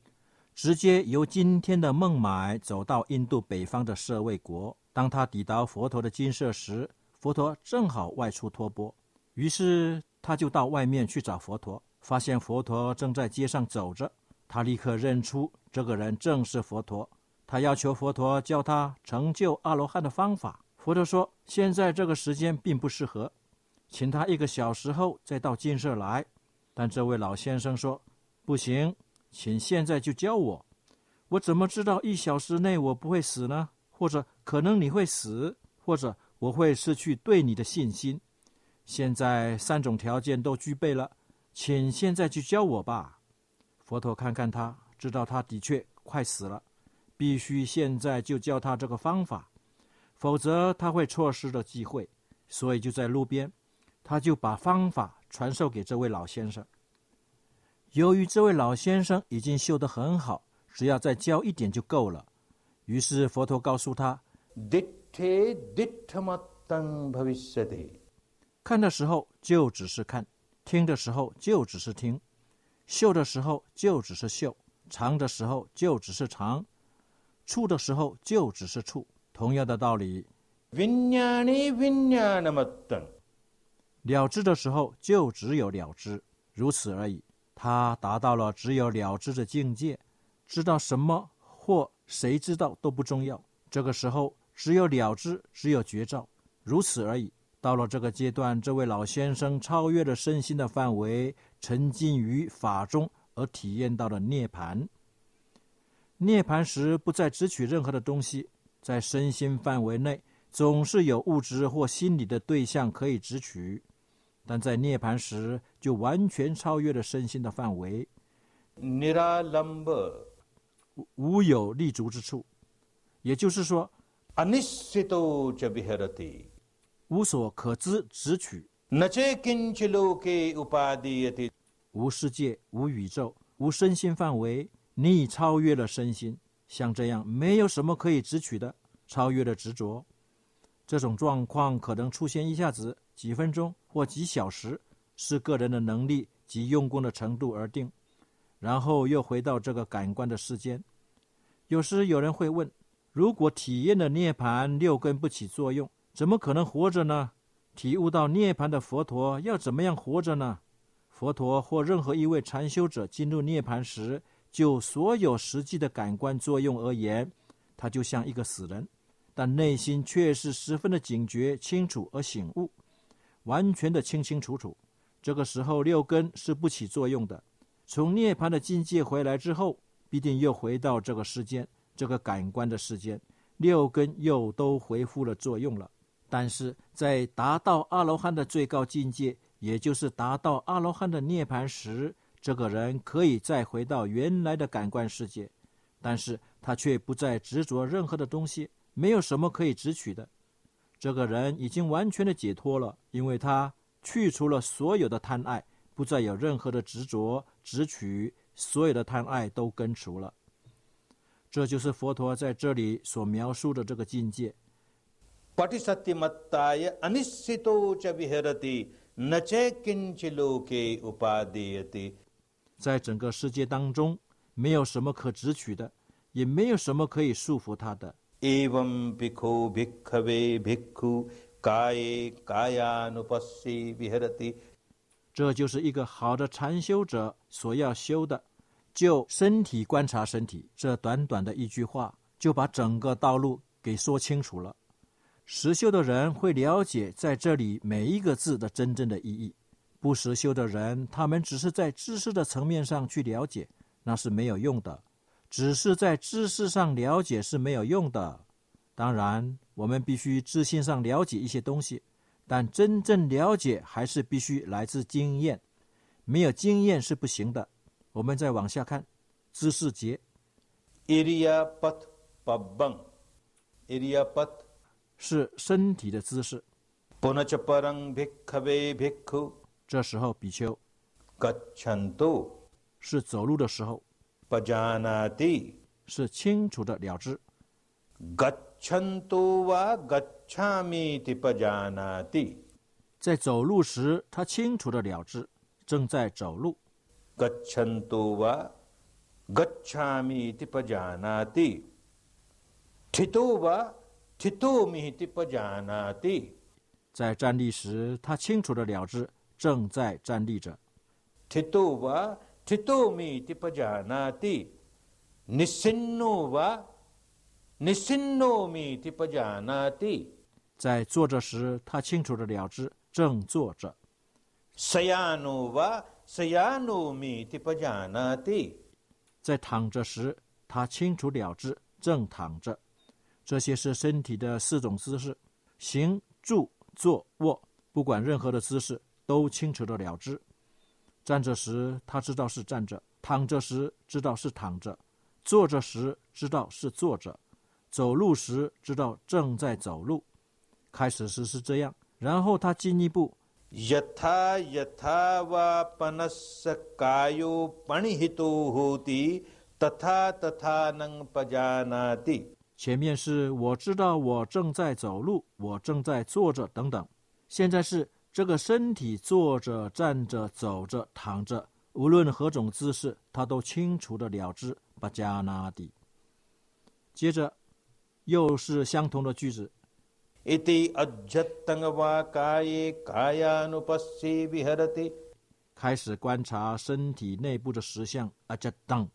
S1: 直接由今天的孟买走到印度北方的舍卫国。当他抵达佛陀的金舍时，佛陀正好外出托钵，于是他就到外面去找佛陀，发现佛陀正在街上走着。他立刻认出这个人正是佛陀，他要求佛陀教他成就阿罗汉的方法。佛陀说：“现在这个时间并不适合，请他一个小时后再到金舍来。”但这位老先生说：“不行，请现在就教我。我怎么知道一小时内我不会死呢？或者可能你会死，或者我会失去对你的信心。现在三种条件都具备了，请现在就教我吧。”佛陀看看他，知道他的确快死了，必须现在就教他这个方法。否则他会错失了机会，所以就在路边，他就把方法传授给这位老先生。由于这位老先生已经修得很好，只要再教一点就够了。于是佛陀告诉他：“看的时候就只是看，听的时候就只是听，嗅的时候就只是嗅，尝的时候就只是尝，触的时候就只是触。”同样的道理，了知的时候就只有了知，如此而已。他达到了只有了知的境界，知道什么或谁知道都不重要。这个时候只有了知，只有绝招，如此而已。到了这个阶段，这位老先生超越了身心的范围，沉浸于法中，而体验到了涅槃。涅槃时不再执取任何的东西。在身心范围内，总是有物质或心理的对象可以直取，但在涅盘时，就完全超越了身心的范围，Niralamb 无有立足之处。也就是说，anisito jabiharati，无所可知直取，无世界，无宇宙，无身心范围，你已超越了身心。像这样，没有什么可以执取的，超越了执着。这种状况可能出现一下子、几分钟或几小时，是个人的能力及用功的程度而定。然后又回到这个感官的世间。有时有人会问：如果体验的涅盘六根不起作用，怎么可能活着呢？体悟到涅盘的佛陀要怎么样活着呢？佛陀或任何一位禅修者进入涅槃时，就所有实际的感官作用而言，他就像一个死人。但内心却是十分的警觉、清楚而醒悟，完全的清清楚楚。这个时候，六根是不起作用的。从涅槃的境界回来之后，必定又回到这个世间，这个感官的世间，六根又都恢复了作用了。但是在达到阿罗汉的最高境界，也就是达到阿罗汉的涅槃时，这个人可以再回到原来的感官世界，但是他却不再执着任何的东西。没有什么可以执取的，这个人已经完全的解脱了，因为他去除了所有的贪爱，不再有任何的执着执取，所有的贪爱都根除了。这就是佛陀在这里所描述的这个境界。在整个世界当中，没有什么可执取的，也没有什么可以束缚他的。
S2: एवं भिखो भिक्खवे भिक्खु काये कायानुपस्सी विहरति
S1: 这就是一个好的禅修者所要修的，就身体观察身体。这短短的一句话，就把整个道路给说清楚了。实修的人会了解在这里每一个字的真正的意义， 不实修的人，他们只是在知识的层面上去了解，那是没有用的。只是在知识上了解是没有用的。当然，我们必须知性上了解一些东西，但真正了解还是必须来自经验。没有经验是不行的。我们再往下看，知识节 idiapat pa bang idiapat。是身体的姿势。这时候比丘是走路的时候。
S2: 不加那地
S1: 是清楚的了之。
S2: gachantu va gachami ti 不加那地，
S1: 在走路时他清楚的了知，正在走路。
S2: gachantu va gachami ti 不加那地，titu va titu mi ti 不加那地，
S1: 在站立时他清楚的了之，正在站立着。在坐着时，他清楚的了知正坐着。在躺着时，他清楚了知正躺着。这些是身体的四种姿势：行、住、坐、卧。不管任何的姿势，都清楚的了知。站着时，他知道是站着；躺着时，知道是躺着；坐着时，知道是坐着；走路时，知道正在走路。开始时是这样，然后他进一步。前面是我知道我正在走路，我正在坐着等等。现在是。这个身体坐着、站着、走着、躺着，无论何种姿势，他都清楚的了知。巴加那底。接着，又是相同的句子。开始观察身体内部的实相。阿加当。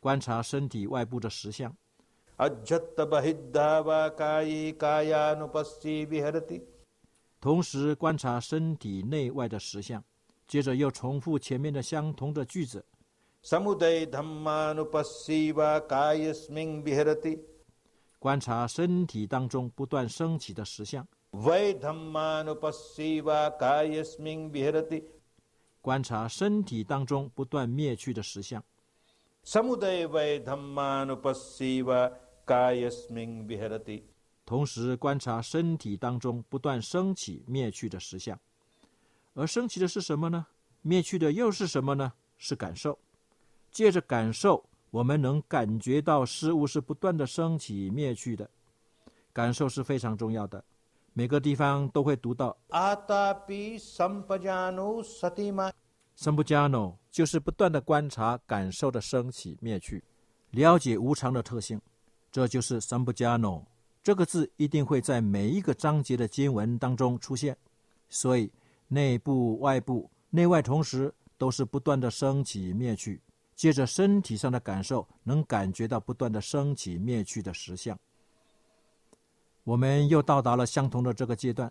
S1: 观察身体外部的实相。同时观察身体内外的实相，接着又重复前面的相同的句子。观察身体当中不断升起的实相。观察身体当中不断灭去的实相。同时观察身体当中不断升起、灭去的实相。而升起的是什么呢？灭去的又是什么呢？是感受。借着感受，我们能感觉到事物是不断的升起、灭去的。感受是非常重要的。每个地方都会读到
S2: 阿达比三不加努萨蒂玛。
S1: 三不加努就是不断的观察感受的升起、灭去，了解无常的特性。这就是三不加努。这个字一定会在每一个章节的经文当中出现，所以内部、外部、内外同时都是不断的升起、灭去。借着身体上的感受，能感觉到不断的升起、灭去的实相。我们又到达了相同的这个阶段。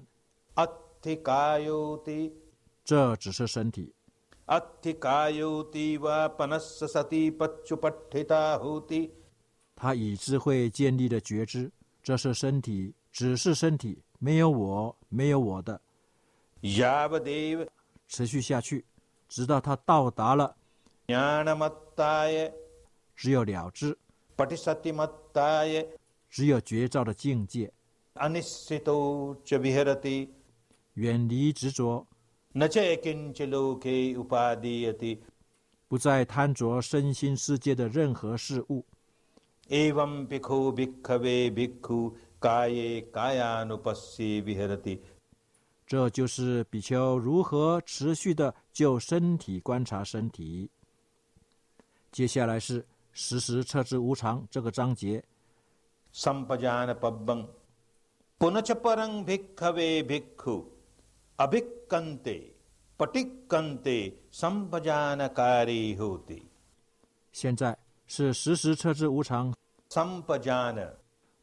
S2: 阿提卡尤蒂，
S1: 这只是身体。
S2: 阿提卡尤蒂瓦巴纳萨萨蒂巴丘巴提达胡蒂，
S1: 他以智慧建立的觉知。这是身体，只是身体，没有我，没有我的。持续下去，直到他到达了。只有了知。只有觉照的境界。远离执着。不再贪着身心世界的任何事物。
S2: Bhikkhu bhikkhave bhikkhu kaye kayanupassye viharati。
S1: 这就是比丘如何持续的就身体观察身体。接下来是时时彻知无常这个章节。
S2: sampajana pabbang punacha parang bhikkhave bhikkhu abhikkante patikkante sampajana kari hoti。
S1: 现在。是时时彻知无常。
S2: Sampajana，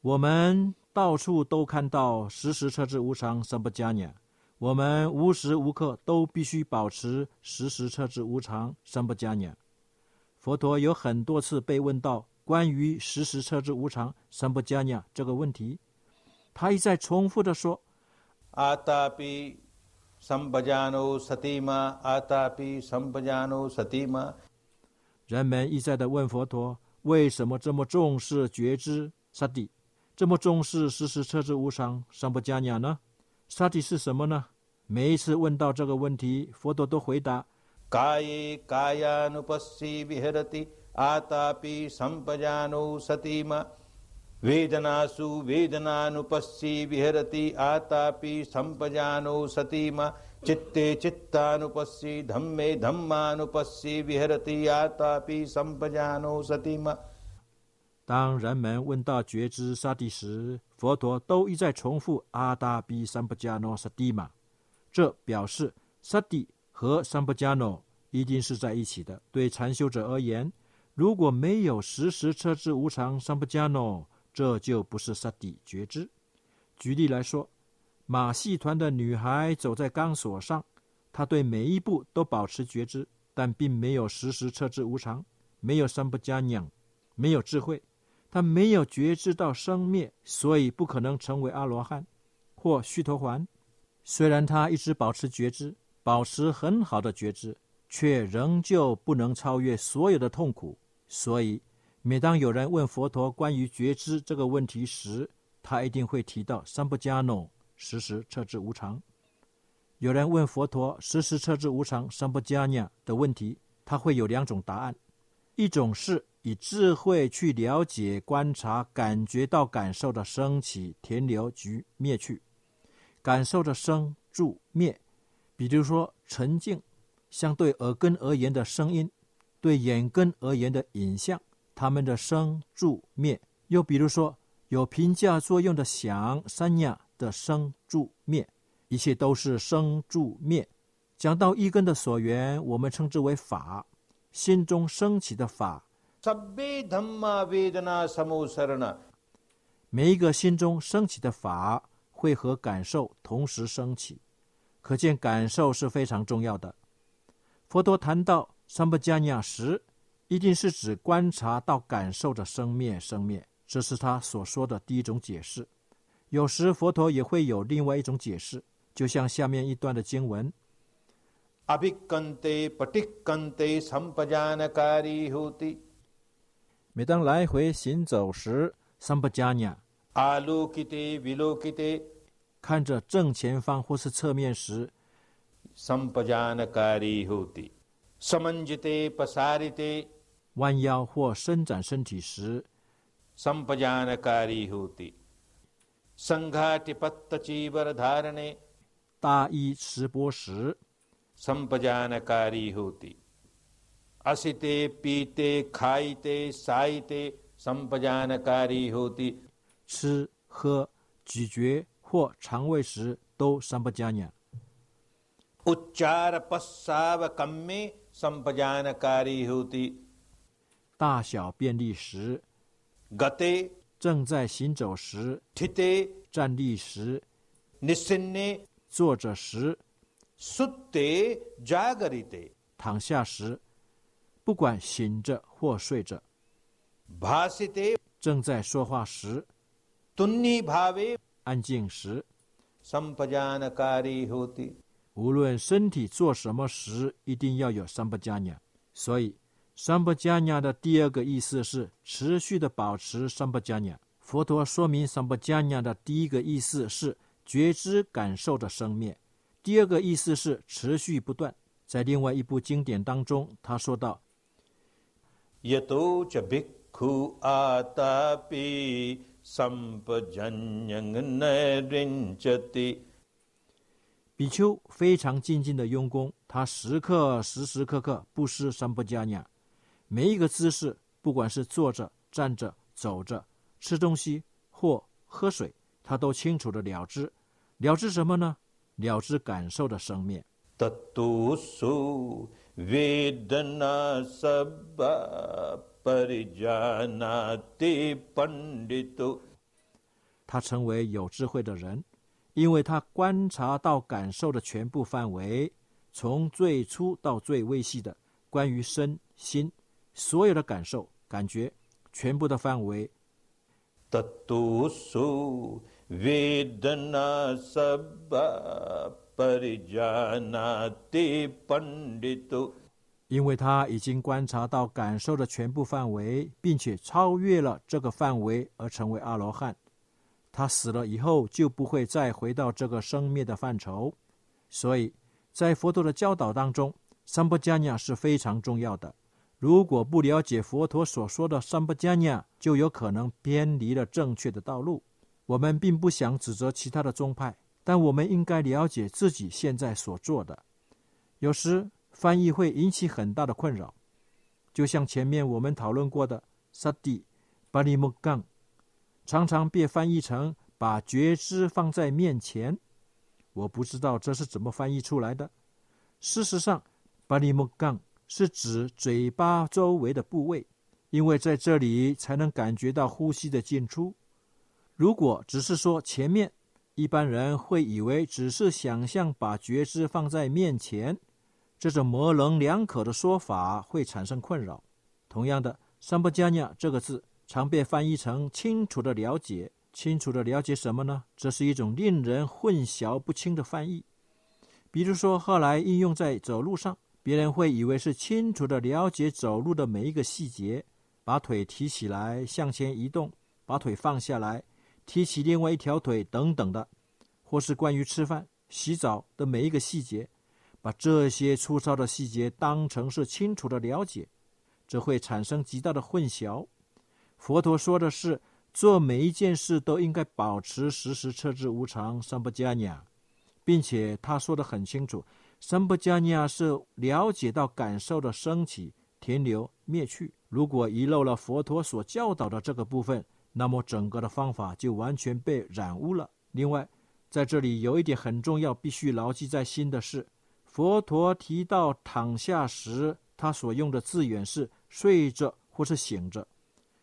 S1: 我们到处都看到时时彻知无常。Sampajana，我们无时无刻都必须保持时时彻知无常。Sampajana，佛陀有很多次被问到关于时时彻知无常 Sampajana 这个问题，他一再重复的说：
S2: 阿达比 Sampajano Satima，阿达比 Sampajano Satima。
S1: 人们一再的问佛陀：“为什么这么重视觉知萨底，这么重视时时彻知无常三不加雅呢？萨底是什么呢？”每一次问到这个问题，佛陀都回答：“
S2: 卡耶卡亚努帕西维哈拉蒂阿达比三不加努萨蒂玛，维达那苏维达那努帕西维哈拉蒂阿达比三不加努萨蒂玛。” चित्ते चित्तानुपस्सी धम्मे धम्मानुपस्सी विहरति यातापि संपजानो सतीमा。
S1: 当人们问到觉知沙地时，佛陀都一再重复阿达比三不加诺萨蒂玛，这表示萨蒂和三不加诺一定是在一起的。对禅修者而言，如果没有时时彻知无常三不加诺，这就不是萨蒂觉知。举例来说。 马戏团的女孩走在钢索上，她对每一步都保持觉知，但并没有时时彻知无常，没有三不加娘，没有智慧，她没有觉知到生灭，所以不可能成为阿罗汉或须陀环。虽然她一直保持觉知，保持很好的觉知，却仍旧不能超越所有的痛苦。所以，每当有人问佛陀关于觉知这个问题时，他一定会提到三不加诺。时时彻知无常。有人问佛陀“时时彻知无常”三不加念的问题，他会有两种答案：一种是以智慧去了解、观察、感觉到感受的升起、停留及灭去；感受的生、住、灭。比如说，沉静，相对耳根而言的声音，对眼根而言的影像，它们的生、住、灭。又比如说，有评价作用的想、三亚。的生住灭，一切都是生住灭。讲到一根的所缘，我们称之为法，心中升起的法。每一个心中升起的法，会和感受同时升起，可见感受是非常重要的。佛陀谈到三不加尼时，一定是指观察到感受的生灭生灭，这是他所说的第一种解释。有时佛陀也会有另外一种解释，就像下面一段的经文。每当来回行走时，桑巴加。看着正前方或是侧面时，弯腰或伸展身体时，संघाटिपत्तचीवरधारने दायीचिपोष
S2: संपजानकारी होती, असिते पीते खाईते साईते संपजानकारी होती。
S1: 吃喝咀嚼或肠胃时都
S2: “संपजान्या”。उच्चारपसावकम्मे संपजानकारी होती,
S1: 大小便利时
S2: ，गते。
S1: 正在行走时，站立时，坐着时，躺下时，不管醒着或睡着，正在说话时，安静时，无论身体做什么时，一定要有三不加念，所以。三不加念的第二个意思是持续的保持三不加念。佛陀说明三不加念的第一个意思是觉知感受的生灭，第二个意思是持续不断。在另外一部经典当中，他说道：“
S2: 耶多者比丘阿他
S1: 比
S2: 三不加念能奈忍者地。”
S1: 比丘非常静静的用功，他时刻时时刻刻不失三不加念。每一个姿势不管是坐着站着走着吃东西或喝水他都清楚的了知。了知什么呢？了知感受的生灭。他成为有智慧的人因为他观察到感受的全部范围从最初到最微细的关于身心所有的感受感觉全部的范围。因为他已经观察到感受的全部范围并且超越了这个范围而成为阿罗汉。他死了以后就不会再回到这个生灭的范畴。所以在佛陀的教导当中三不加尼亚是非常重要的。如果不了解佛陀所说的三不加尼，就有可能偏离了正确的道路。我们并不想指责其他的宗派，但我们应该了解自己现在所做的。有时翻译会引起很大的困扰，就像前面我们讨论过的“萨蒂巴利木杠”，常常被翻译成“把觉知放在面前”。我不知道这是怎么翻译出来的。事实上，“巴利木杠”是指嘴巴周围的部位，因为在这里才能感觉到呼吸的进出。如果只是说前面，一般人会以为只是想象把觉知放在面前。这种模棱两可的说法会产生困扰。同样的，“三不加尼”这个字常被翻译成“清楚的了解”。清楚的了解什么呢？这是一种令人混淆不清的翻译。比如说，后来应用在走路上，别人会以为是清楚的了解走路的每一个细节，把腿提起来向前移动，把腿放下来，提起另外一条腿等等的，或是关于吃饭、洗澡的每一个细节。把这些粗糙的细节当成是清楚的了解，这会产生极大的混淆。佛陀说的是，做每一件事都应该保持时时彻知无常三不加尼，并且他说的很清楚，三不加尼是了解到感受的升起、停留、灭去。如果遗漏了佛陀所教导的这个部分，那么整个的方法就完全被染污了。另外，在这里有一点很重要，必须牢记在心的是。佛陀提到躺下时，他所用的字眼是睡着或是醒着。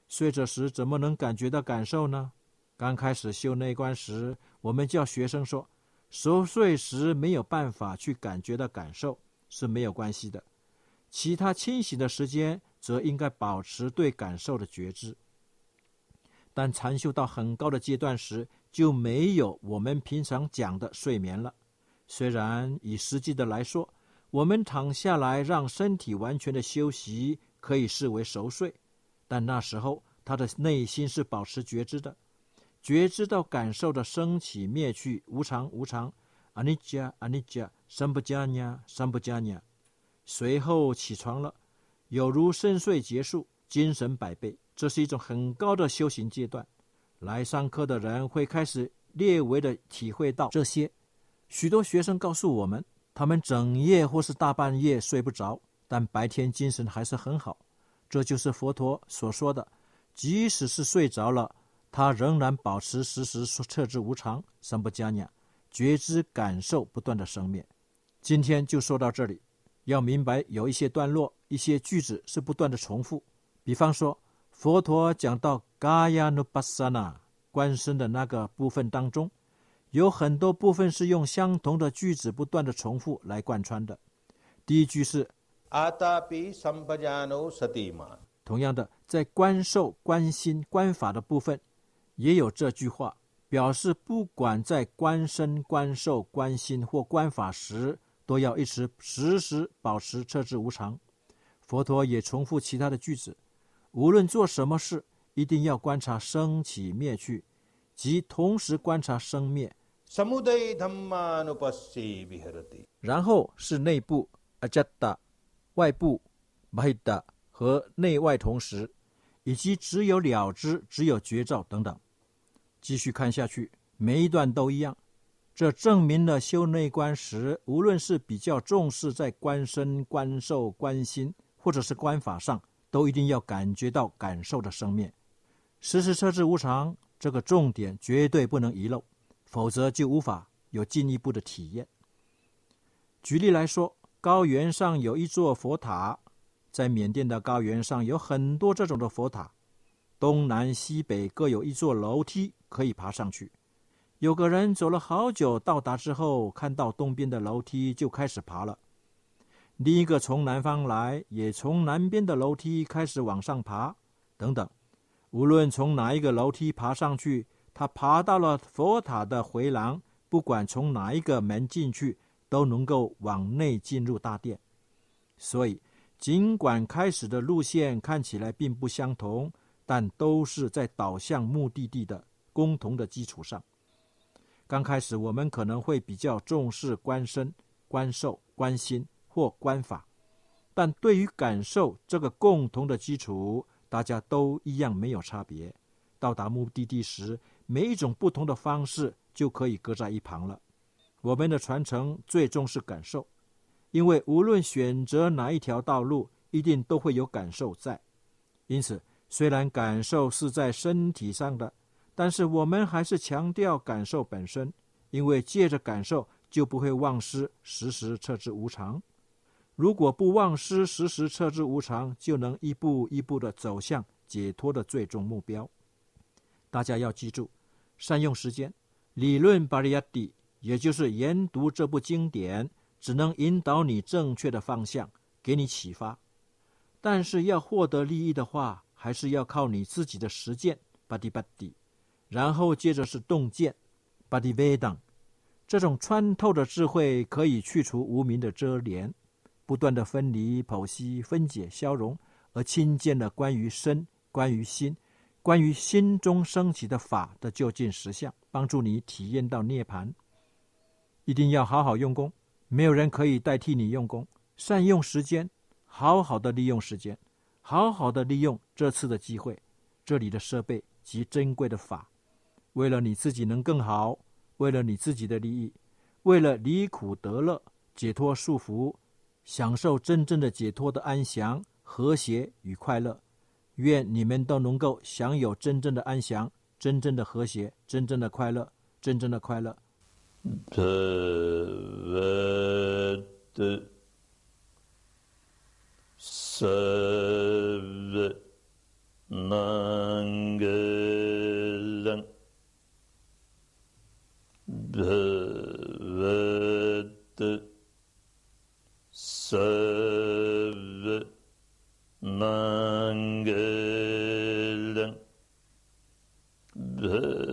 S1: 睡着时怎么能感觉到感受呢？刚开始修内观时，我们叫学生说，熟睡时没有办法去感觉到感受是没有关系的，其他清醒的时间则应该保持对感受的觉知。但禅修到很高的阶段时，就没有我们平常讲的睡眠了。虽然以实际的来说，我们躺下来让身体完全的休息，可以视为熟睡，但那时候他的内心是保持觉知的。觉知到感受的升起灭去，无常无常，阿尼加阿尼加，三不加呀三不加呀。随后起床了，有如深睡结束，精神百倍。这是一种很高的修行阶段。来上课的人会开始略微的体会到这些。许多学生告诉我们，他们整夜或是大半夜睡不着，但白天精神还是很好。这就是佛陀所说的，即使是睡着了，他仍然保持时时彻知无常、三不加念，觉知感受不断的生灭。今天就说到这里。要明白，有一些段落、一些句子是不断的重复，比方说。佛陀讲到嘎亚努巴萨那观身的那个部分当中，有很多部分是用相同的句子不断的重复来贯穿的。第一句是
S2: 阿达比萨蒂玛。
S1: 同样的，在观受、观心、观法的部分，也有这句话，表示不管在观身、观受、观心或观法时，都要一直时时保持彻知无常。佛陀也重复其他的句子。无论做什么事，一定要观察生起灭去，即同时观察生灭。然后是内部阿加达，外部巴希达和内外同时，以及只有了知、只有觉照等等。继续看下去，每一段都一样。这证明了修内观时，无论是比较重视在观身、观受、观心，或者是观法上。都一定要感觉到感受的生命，时时车之无常，这个重点绝对不能遗漏，否则就无法有进一步的体验。举例来说，高原上有一座佛塔，在缅甸的高原上有很多这种的佛塔，东南西北各有一座楼梯可以爬上去。有个人走了好久，到达之后，看到东边的楼梯，就开始爬了。另一个从南方来，也从南边的楼梯开始往上爬，等等。无论从哪一个楼梯爬上去，他爬到了佛塔的回廊，不管从哪一个门进去，都能够往内进入大殿。所以，尽管开始的路线看起来并不相同，但都是在导向目的地的共同的基础上。刚开始，我们可能会比较重视观身、观受、观心。或观法，但对于感受这个共同的基础，大家都一样没有差别。到达目的地时，每一种不同的方式就可以搁在一旁了。我们的传承最重视感受，因为无论选择哪一条道路，一定都会有感受在。因此，虽然感受是在身体上的，但是我们还是强调感受本身，因为借着感受就不会忘失时时彻知无常。如果不忘失时时彻知无常，就能一步一步的走向解脱的最终目标。大家要记住，善用时间。理论巴利亚蒂，也就是研读这部经典，只能引导你正确的方向，给你启发。但是要获得利益的话，还是要靠你自己的实践巴蒂巴蒂，然后接着是洞见巴蒂维当。这种穿透的智慧，可以去除无名的遮帘。不断的分离、剖析、分解、消融，而亲见了关于身、关于心、关于心中升起的法的究竟实相，帮助你体验到涅槃。一定要好好用功，没有人可以代替你用功。善用时间，好好的利用时间，好好的利用这次的机会，这里的设备及珍贵的法，为了你自己能更好，为了你自己的利益，为了离苦得乐、解脱束缚。享受真正的解脱的安详、和谐与快乐，愿你们都能够享有真正的安详、真正的和谐、真正的快乐、真正的快乐。Sev nangelan bevet. Sev nangelan
S2: bevetti